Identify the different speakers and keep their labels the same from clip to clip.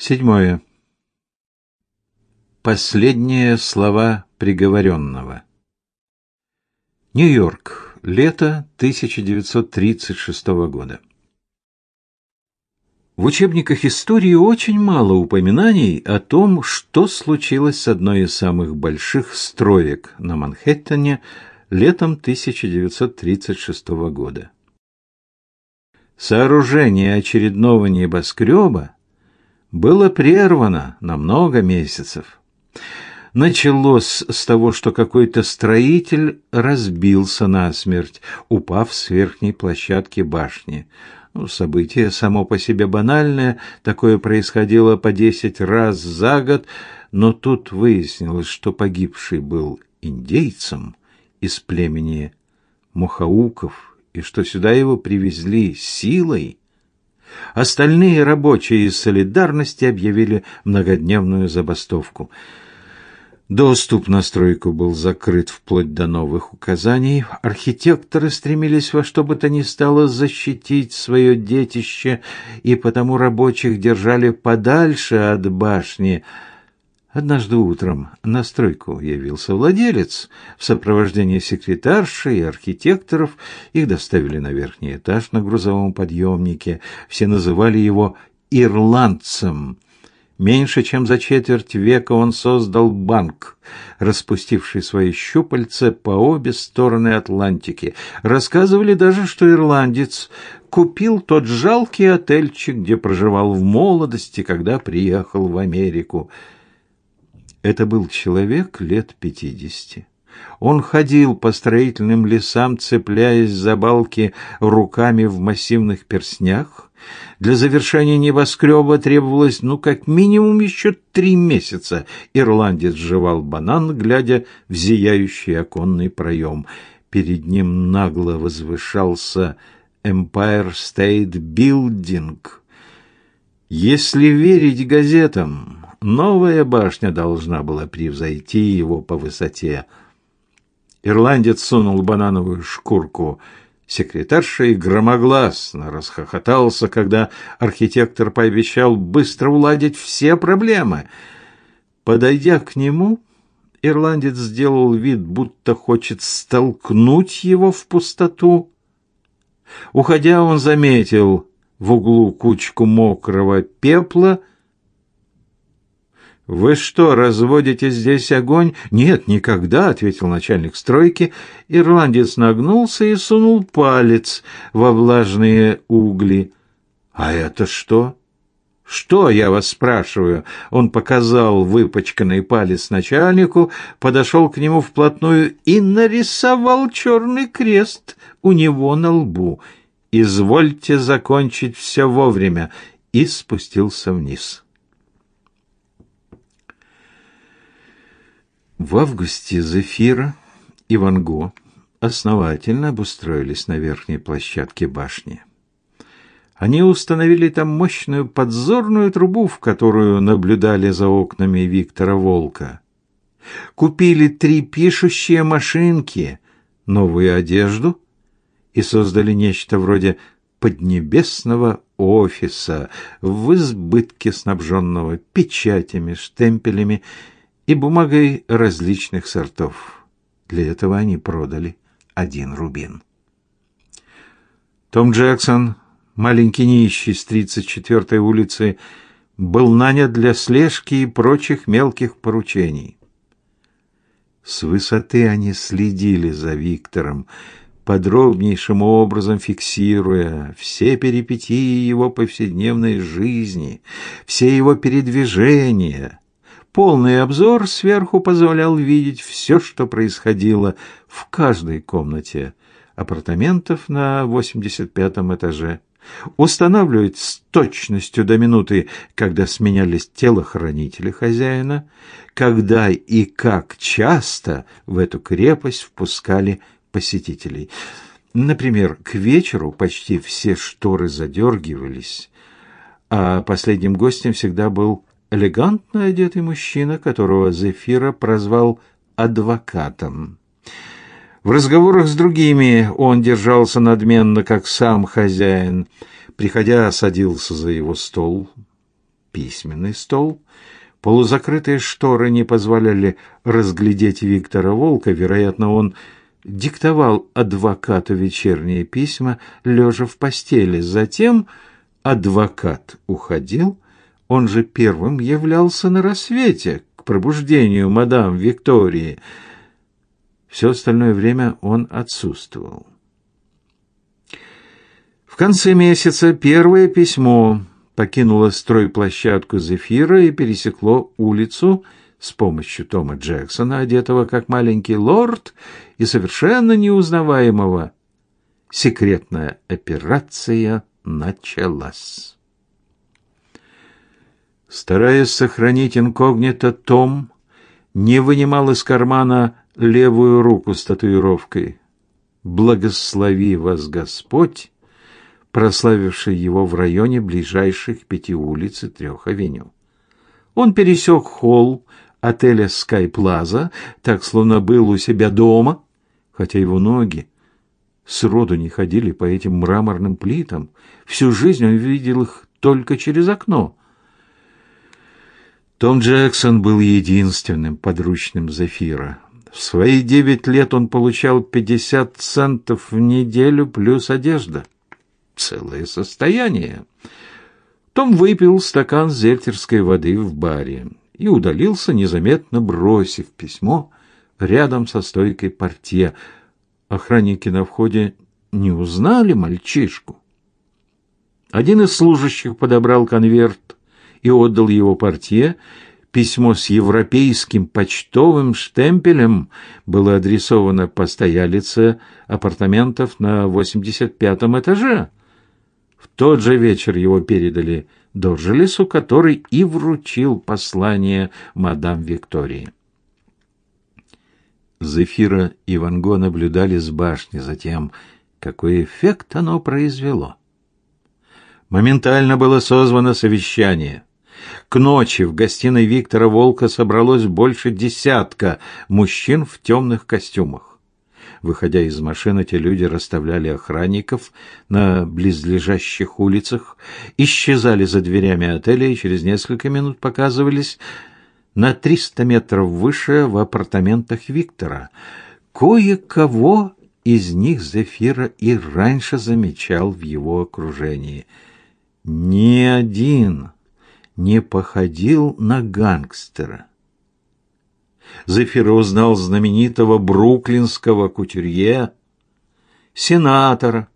Speaker 1: Седьмое. Последние слова приговоренного. Нью-Йорк. Лето 1936 года. В учебниках истории очень мало упоминаний о том, что случилось с одной из самых больших строек на Манхэттене летом 1936 года. Сооружение очередного небоскреба было прервано на много месяцев. Началось с того, что какой-то строитель разбился насмерть, упав с верхней площадки башни. Ну, событие само по себе банальное, такое происходило по десять раз за год, но тут выяснилось, что погибший был индейцем из племени Мохауков, и что сюда его привезли силой. Остальные рабочие из солидарности объявили многодневную забастовку. Доступ на стройку был закрыт вплоть до новых указаний. Архитекторы стремились во что бы то ни стало защитить свое детище, и потому рабочих держали подальше от башни – Однажды утром на стройку явился владелец в сопровождении секретарши и архитекторов. Их доставили на верхний этаж на грузовом подъемнике. Все называли его ирландцем. Меньше чем за четверть века он создал банк, распустивший свои щупальца по обе стороны Атлантики. Рассказывали даже, что ирландец купил тот жалкий отельчик, где проживал в молодости, когда приехал в Америку. Это был человек лет пятидесяти. Он ходил по строительным лесам, цепляясь за балки руками в массивных перстнях. Для завершения небоскреба требовалось, ну, как минимум еще три месяца. Ирландец жевал банан, глядя в зияющий оконный проем. Перед ним нагло возвышался Empire State Building. Если верить газетам, новая башня должна была превзойти его по высоте. Ирландец сунул банановую шкурку секретарша и громогласно расхохотался, когда архитектор пообещал быстро уладить все проблемы. Подойдя к нему, ирландец сделал вид, будто хочет столкнуть его в пустоту. Уходя, он заметил в углу кучку мокрого пепла — «Вы что, разводите здесь огонь?» «Нет, никогда», — ответил начальник стройки. Ирландец нагнулся и сунул палец во влажные угли. «А это что?» «Что, я вас спрашиваю?» Он показал выпачканный палец начальнику, подошел к нему вплотную и нарисовал черный крест у него на лбу. «Извольте закончить все вовремя», и спустился вниз. В августе Зефира и Ван Го основательно обустроились на верхней площадке башни. Они установили там мощную подзорную трубу, в которую наблюдали за окнами Виктора Волка. Купили три пишущие машинки, новую одежду и создали нечто вроде поднебесного офиса в избытке снабженного печатями, штемпелями и бумагой различных сортов. Для этого они продали один рубин. Том Джексон, маленький нищий с 34-й улицы, был нанят для слежки и прочих мелких поручений. С высоты они следили за Виктором, подробнейшим образом фиксируя все перипетии его повседневной жизни, все его передвижения, Полный обзор сверху позволял видеть все, что происходило в каждой комнате апартаментов на 85-м этаже. Устанавливать с точностью до минуты, когда сменялись телохранители хозяина, когда и как часто в эту крепость впускали посетителей. Например, к вечеру почти все шторы задергивались, а последним гостем всегда был элегантно одетый мужчина, которого Зефира прозвал адвокатом. В разговорах с другими он держался надменно, как сам хозяин. Приходя, садился за его стол. письменный стол. Полузакрытые шторы не позволяли разглядеть Виктора Волка, вероятно, он диктовал адвокату вечерние письма, лежа в постели. Затем адвокат уходил, он же первым являлся на рассвете к пробуждению мадам Виктории. Все остальное время он отсутствовал. В конце месяца первое письмо покинуло стройплощадку Зефира и пересекло улицу с помощью Тома Джексона, одетого как маленький лорд и совершенно неузнаваемого. Секретная операция началась. Стараясь сохранить инкогнито, Том не вынимал из кармана левую руку с татуировкой. «Благослови вас Господь», прославивший его в районе ближайших пяти улиц и трех авеню. Он пересек холл отеля «Скай Плаза», так словно был у себя дома, хотя его ноги сроду не ходили по этим мраморным плитам. Всю жизнь он видел их только через окно. Том Джексон был единственным подручным Зефира. В свои девять лет он получал пятьдесят центов в неделю плюс одежда. Целое состояние. Том выпил стакан зельтерской воды в баре и удалился, незаметно бросив письмо рядом со стойкой портье. Охранники на входе не узнали мальчишку. Один из служащих подобрал конверт и отдал его портье. Письмо с европейским почтовым штемпелем было адресовано постоялице апартаментов на 85-м этаже. В тот же вечер его передали Доржелесу, который и вручил послание мадам Виктории. Зефира и Ван Го наблюдали с башни за тем, какой эффект оно произвело. Моментально было созвано совещание. К ночи в гостиной Виктора Волка собралось больше десятка мужчин в темных костюмах. Выходя из машины, те люди расставляли охранников на близлежащих улицах, исчезали за дверями отеля и через несколько минут показывались на триста метров выше в апартаментах Виктора. Кое-кого из них Зефира и раньше замечал в его окружении. Ни один не походил на гангстера. Зефир узнал знаменитого бруклинского кутюрье, сенатора,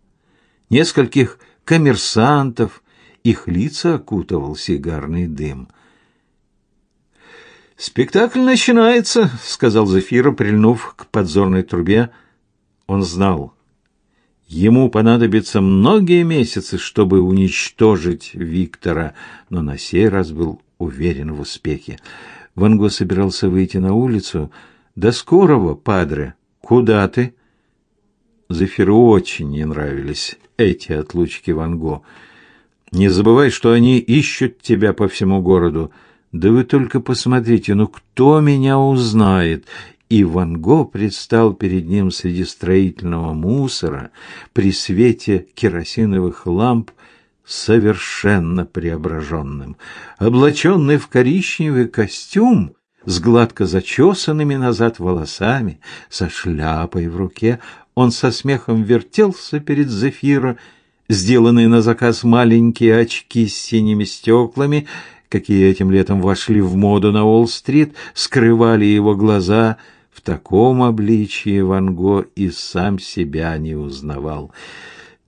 Speaker 1: нескольких коммерсантов, их лица окутывал сигарный дым. «Спектакль начинается», — сказал Зефира, прильнув к подзорной трубе. Он знал, ему понадобится многие месяцы, чтобы уничтожить Виктора, но на сей раз был уверен в успехе. Ван Го собирался выйти на улицу. «До скорого, падре! Куда ты?» Зефиру очень не нравились эти отлучки Ван Го. «Не забывай, что они ищут тебя по всему городу. Да вы только посмотрите, ну кто меня узнает?» И Ван Го предстал перед ним среди строительного мусора при свете керосиновых ламп совершенно преображенным. Облаченный в коричневый костюм, с гладко зачесанными назад волосами, со шляпой в руке, он со смехом вертелся перед Зефира, сделанные на заказ маленькие очки с синими стеклами, какие этим летом вошли в моду на Уолл-стрит, скрывали его глаза. В таком обличии Ван Го и сам себя не узнавал.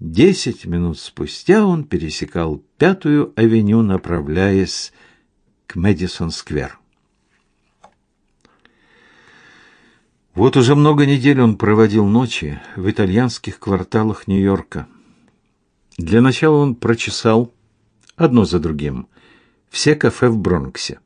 Speaker 1: Десять минут спустя он пересекал Пятую авеню, направляясь к Мэдисон-сквер. Вот уже много недель он проводил ночи в итальянских кварталах Нью-Йорка. Для начала он прочесал одно за другим все кафе в Бронксе.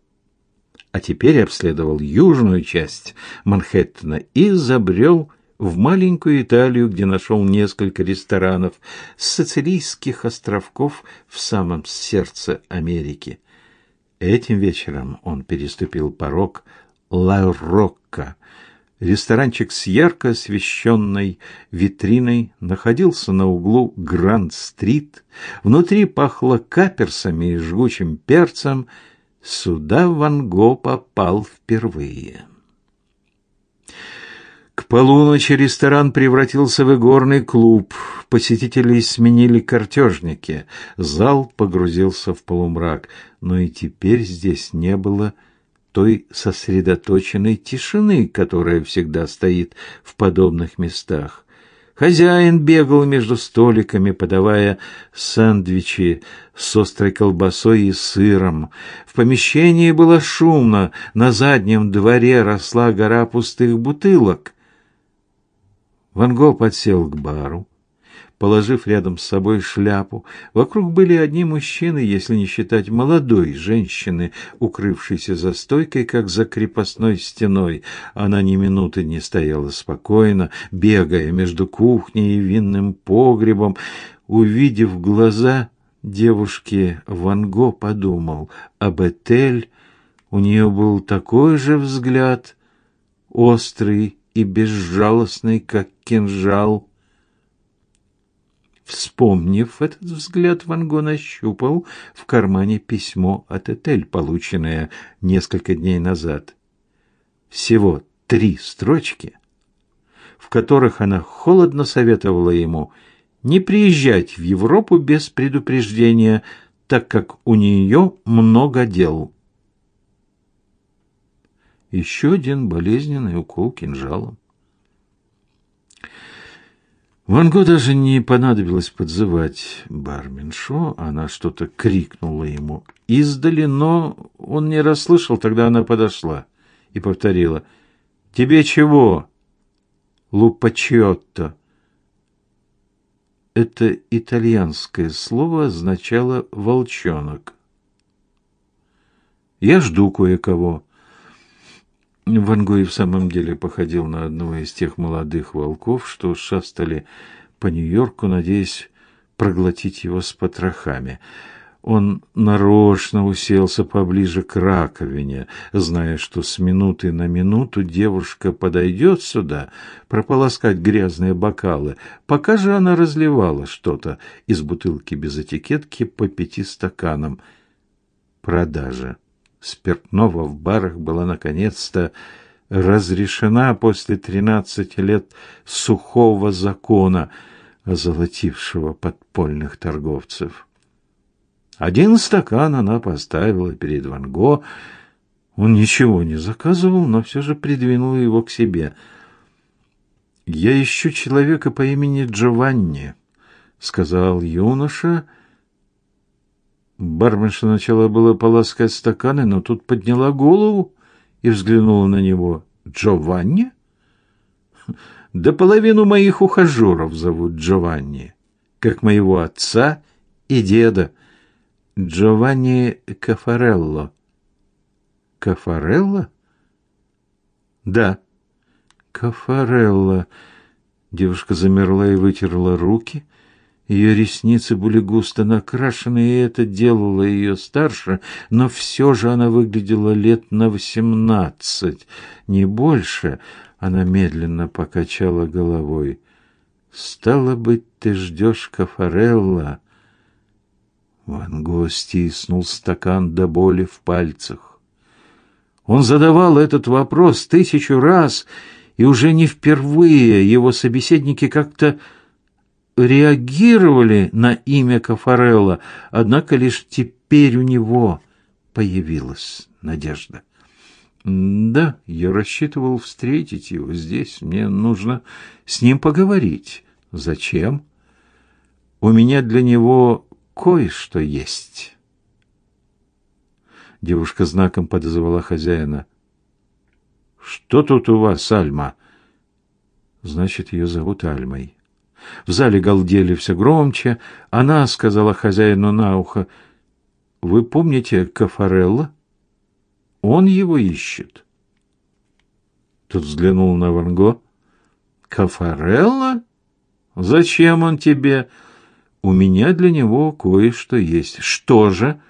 Speaker 1: А теперь обследовал южную часть Манхэттена и забрел в маленькую Италию, где нашел несколько ресторанов с сицилийских островков в самом сердце Америки. Этим вечером он переступил порог Ла Рокко, Ресторанчик с ярко освещенной витриной находился на углу Гранд-стрит. Внутри пахло каперсами и жгучим перцем. Сюда Ван Го попал впервые. К полуночи ресторан превратился в игорный клуб. Посетителей сменили картежники. Зал погрузился в полумрак, но и теперь здесь не было той сосредоточенной тишины, которая всегда стоит в подобных местах. Хозяин бегал между столиками, подавая сэндвичи с острой колбасой и сыром. В помещении было шумно, на заднем дворе росла гора пустых бутылок. Ван Го подсел к бару положив рядом с собой шляпу. Вокруг были одни мужчины, если не считать молодой женщины, укрывшейся за стойкой, как за крепостной стеной. Она ни минуты не стояла спокойно, бегая между кухней и винным погребом. Увидев глаза девушки, Ван Го подумал об Этель. У нее был такой же взгляд, острый и безжалостный, как кинжал. Вспомнив этот взгляд, Ван Го нащупал в кармане письмо от Этель, полученное несколько дней назад. Всего три строчки, в которых она холодно советовала ему не приезжать в Европу без предупреждения, так как у нее много дел. Еще один болезненный укол кинжалом. Ван Го даже не понадобилось подзывать барменшу, она что-то крикнула ему издали, но он не расслышал, тогда она подошла и повторила «Тебе чего?» «Лупачетто». Это итальянское слово означало «волчонок». «Я жду кое-кого». Ван Гой в самом деле походил на одного из тех молодых волков, что шастали по Нью-Йорку, надеясь проглотить его с потрохами. Он нарочно уселся поближе к раковине, зная, что с минуты на минуту девушка подойдет сюда прополоскать грязные бокалы, пока же она разливала что-то из бутылки без этикетки по пяти стаканам. Продажа спиртного в барах была наконец-то разрешена после тринадцати лет сухого закона, озолотившего подпольных торговцев. Один стакан она поставила перед Ван Го. Он ничего не заказывал, но все же придвинул его к себе. «Я ищу человека по имени Джованни», — сказал юноша, — Барменша начала было полоскать стаканы, но тут подняла голову и взглянула на него. «Джованни?» «Да половину моих ухажеров зовут Джованни, как моего отца и деда. Джованни Кафарелло». «Кафарелло?» «Да». «Кафарелло». Девушка замерла и вытерла руки. Ее ресницы были густо накрашены, и это делало ее старше, но все же она выглядела лет на восемнадцать, не больше. Она медленно покачала головой. «Стало быть, ты ждешь Кафарелла?» Ван Го стиснул стакан до боли в пальцах. Он задавал этот вопрос тысячу раз, и уже не впервые его собеседники как-то реагировали на имя Кафарелла, однако лишь теперь у него появилась надежда. Да, я рассчитывал встретить его здесь. Мне нужно с ним поговорить. Зачем? У меня для него кое-что есть. Девушка знаком подозвала хозяина. Что тут у вас, Альма? Значит, ее зовут Альмой. В зале галдели все громче. Она сказала хозяину на ухо, «Вы помните Кафарелла? Он его ищет». Тот взглянул на Ванго. «Кафарелла? Зачем он тебе?» «У меня для него кое-что есть». «Что же?»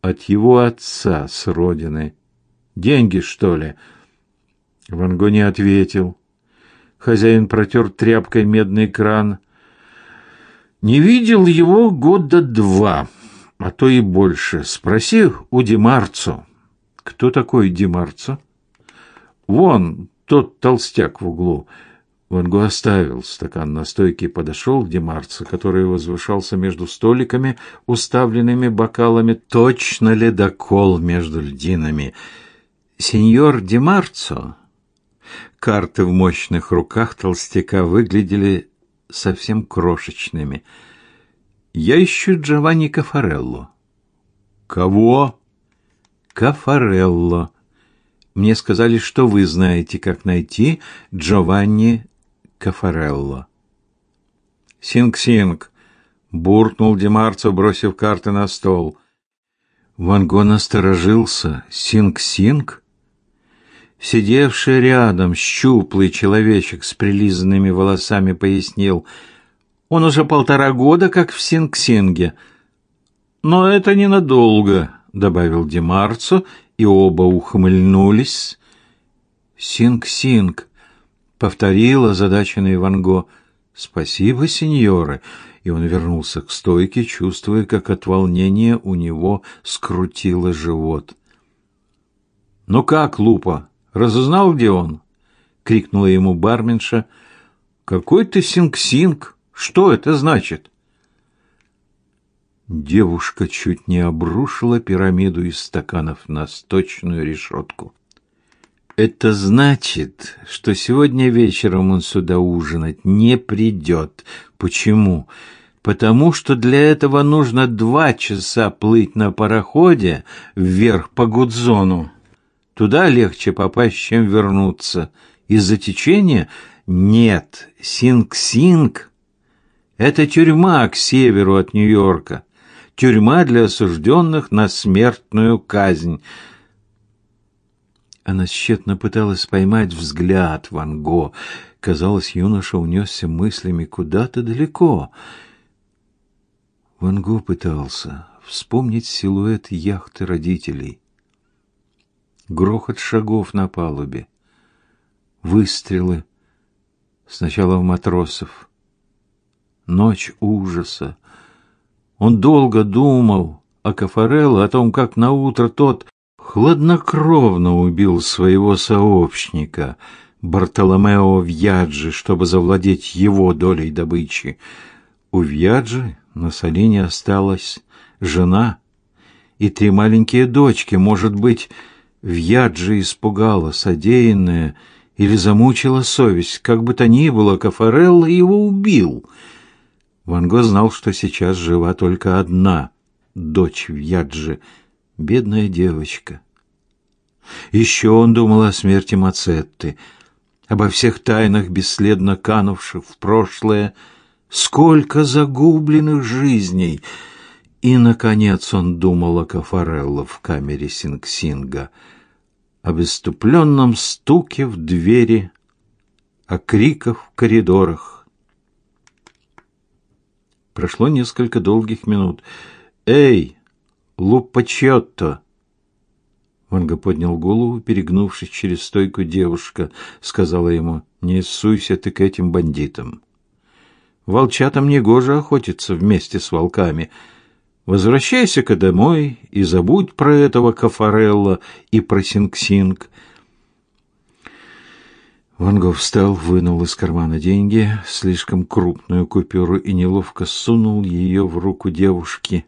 Speaker 1: «От его отца с родины». «Деньги, что ли?» Ван Го не ответил. Хозяин протер тряпкой медный кран. Не видел его года два, а то и больше. Спроси у Демарцо. Кто такой Демарцо? Вон тот толстяк в углу. Ван Го оставил стакан на стойке и подошел к Демарцо, который возвышался между столиками, уставленными бокалами, точно ледокол между льдинами. «Сеньор Демарцо!» Карты в мощных руках толстяка выглядели совсем крошечными. «Я ищу Джованни Кафарелло». «Кого?» «Кафарелло. Мне сказали, что вы знаете, как найти Джованни Кафарелло. «Синг-синг!» — буркнул Демарцо, бросив карты на стол. Ван Го насторожился. «Синг-синг?» Сидевший рядом щуплый человечек с прилизанными волосами пояснил. «Он уже полтора года как в Синг-синге». «Но это ненадолго», — добавил Демарцо, и оба ухмыльнулись. «Синг-синг», повторил озадаченный Ван Го. Спасибо, сеньоры. И он вернулся к стойке, чувствуя, как от волнения у него скрутило живот. Ну как, Лупа, разузнал, где он? крикнула ему барменша. Какой-то синг-синг? Что это значит? Девушка чуть не обрушила пирамиду из стаканов на сточную решетку. Это значит, что сегодня вечером он сюда ужинать не придет. Почему? Потому что для этого нужно два часа плыть на пароходе вверх по Гудзону. Туда легче попасть, чем вернуться. Из-за течения? Нет. Синг-Синг — это тюрьма к северу от Нью-Йорка. Тюрьма для осужденных на смертную казнь — она тщетно пыталась поймать взгляд Ван Го. Казалось, юноша унесся мыслями куда-то далеко. Ван Го пытался вспомнить силуэт яхты родителей. Грохот шагов на палубе. Выстрелы. Сначала в матросов. Ночь ужаса. Он долго думал о Кафарелло, о том, как на утро тот хладнокровно убил своего сообщника Бартоломео Вьяджи, чтобы завладеть его долей добычи. У Вьяджи на Салине осталась жена и три маленькие дочки. Может быть, Вьяджи испугала содеянное или замучила совесть. Как бы то ни было, Кафарелло его убил. Ван Го знал, что сейчас жива только одна дочь Вьяджи — Бедная девочка. Еще он думал о смерти Мацетты, обо всех тайнах, бесследно канувших в прошлое, сколько загубленных жизней. И, наконец, он думал о Кафарелло в камере Синг-Синга, о бесступленном стуке в двери, о криках в коридорах. Прошло несколько долгих минут. «Эй!» Лупачетто. Ванга поднял голову, перегнувшись через стойку девушка, сказала ему, «Не суйся ты к этим бандитам. Волчатам негоже охотиться вместе с волками. Возвращайся-ка домой и забудь про этого Кафарелла и про Синг-Синг». Ванго встал, вынул из кармана деньги, слишком крупную купюру и неловко сунул ее в руку девушки.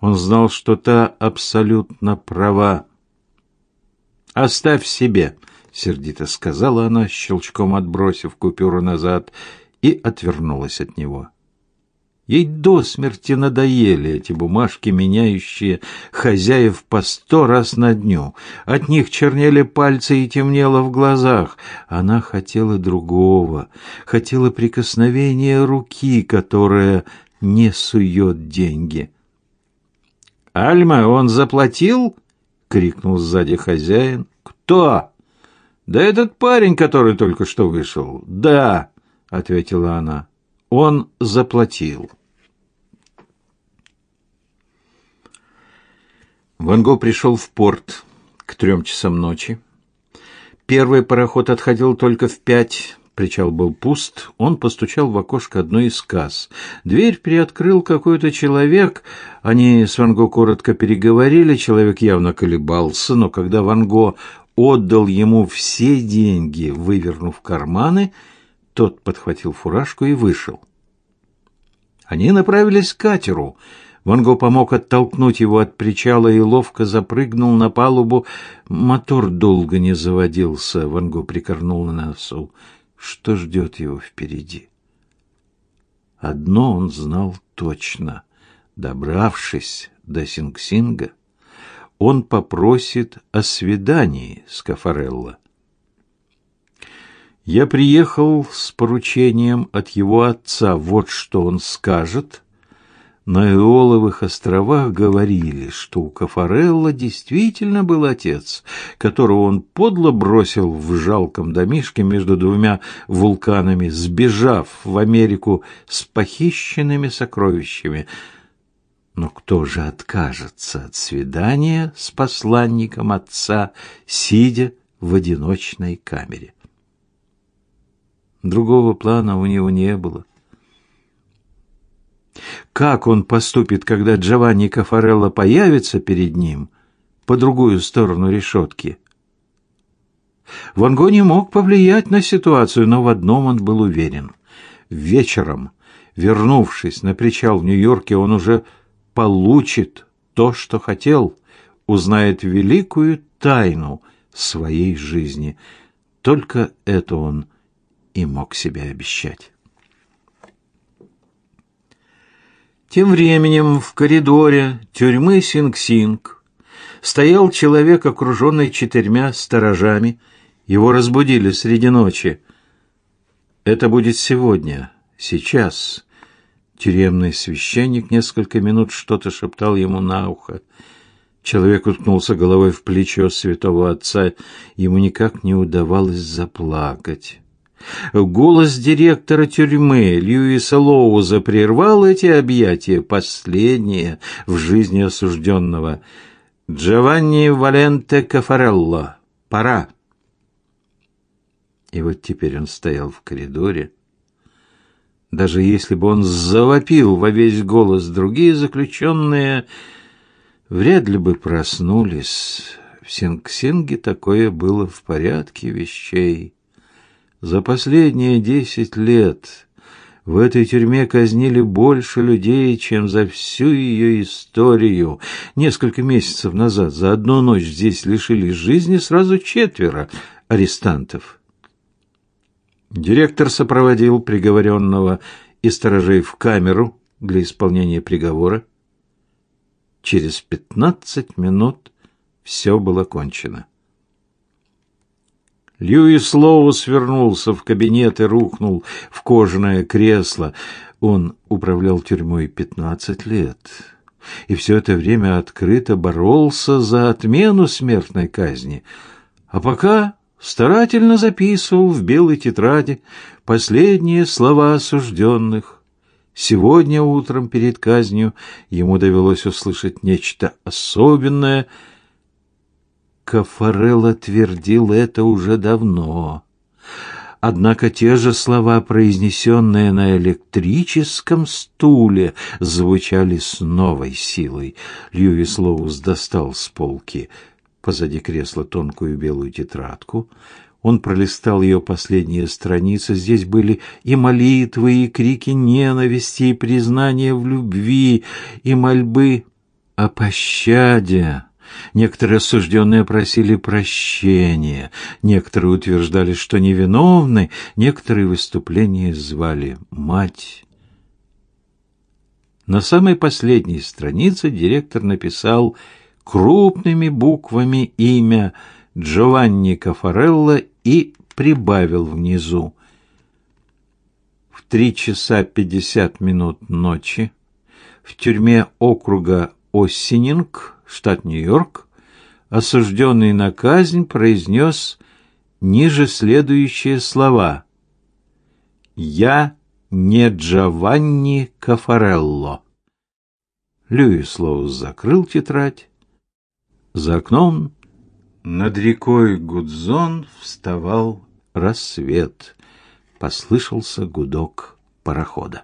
Speaker 1: Он знал, что та абсолютно права. «Оставь себе», — сердито сказала она, щелчком отбросив купюру назад, и отвернулась от него. Ей до смерти надоели эти бумажки, меняющие хозяев по сто раз на дню. От них чернели пальцы и темнело в глазах. Она хотела другого, хотела прикосновения руки, которая не сует деньги. Альма, он заплатил? крикнул сзади хозяин. Кто? Да этот парень, который только что вышел. Да, ответила она. Он заплатил. Ван Го пришел в порт к трем часам ночи. Первый пароход отходил только в пять. Причал был пуст. Он постучал в окошко одной из касс. Дверь приоткрыл какой-то человек. Они с Ванго коротко переговорили. Человек явно колебался, но когда Ванго отдал ему все деньги, вывернув карманы, тот подхватил фуражку и вышел. Они направились к катеру. Ванго помог оттолкнуть его от причала и ловко запрыгнул на палубу. Мотор долго не заводился. Ванго прикорнул на носу. Что ждет его впереди? Одно он знал точно. Добравшись до Синг-Синга, он попросит о свидании с Кафарелло. Я приехал с поручением от его отца. Вот что он скажет. На Эоловых островах говорили, что у Кафарелла действительно был отец, которого он подло бросил в жалком домишке между двумя вулканами, сбежав в Америку с похищенными сокровищами. Но кто же откажется от свидания с посланником отца, сидя в одиночной камере? Другого плана у него не было. Как он поступит, когда Джованни Кафарелло появится перед ним по другую сторону решетки? Ванго не мог повлиять на ситуацию, но в одном он был уверен. Вечером, вернувшись на причал в Нью-Йорке, он уже получит то, что хотел, узнает великую тайну своей жизни. Только это он и мог себе обещать. Тем временем в коридоре тюрьмы Синг-Синг стоял человек, окруженный четырьмя сторожами. Его разбудили среди ночи. «Это будет сегодня, сейчас». Тюремный священник несколько минут что-то шептал ему на ухо. Человек уткнулся головой в плечо святого отца. Ему никак не удавалось заплакать. Голос директора тюрьмы Льюиса Лоуза прервал эти объятия, последние в жизни осужденного. «Джованни Валенте Кафарелло, пора!» И вот теперь он стоял в коридоре. Даже если бы он завопил во весь голос, другие заключенные вряд ли бы проснулись. В Синг-Синге такое было в порядке вещей. За последние десять лет в этой тюрьме казнили больше людей, чем за всю ее историю. Несколько месяцев назад за одну ночь здесь лишились жизни сразу четверо арестантов. Директор сопроводил приговоренного и сторожей в камеру для исполнения приговора. Через пятнадцать минут все было кончено. Льюис Лоу свернулся в кабинет и рухнул в кожаное кресло. Он управлял тюрьмой пятнадцать лет и все это время открыто боролся за отмену смертной казни. А пока старательно записывал в белой тетради последние слова осужденных. Сегодня утром перед казнью ему довелось услышать нечто особенное — Кафарелло твердил это уже давно. Однако те же слова, произнесенные на электрическом стуле, звучали с новой силой. Льюис Лоус достал с полки позади кресла тонкую белую тетрадку. Он пролистал ее последние страницы. Здесь были и молитвы, и крики ненависти, и признания в любви, и мольбы о пощаде. Некоторые осужденные просили прощения, некоторые утверждали, что невиновны, некоторые выступления звали «мать». На самой последней странице директор написал крупными буквами имя Джованни Кафарелло и прибавил внизу. В три часа пятьдесят минут ночи в тюрьме округа Оссининг штат Нью-Йорк, осужденный на казнь произнес ниже следующие слова. «Я не Джованни Кафарелло». Льюис Лоус закрыл тетрадь. За окном Над рекой Гудзон вставал рассвет. Послышался гудок парохода.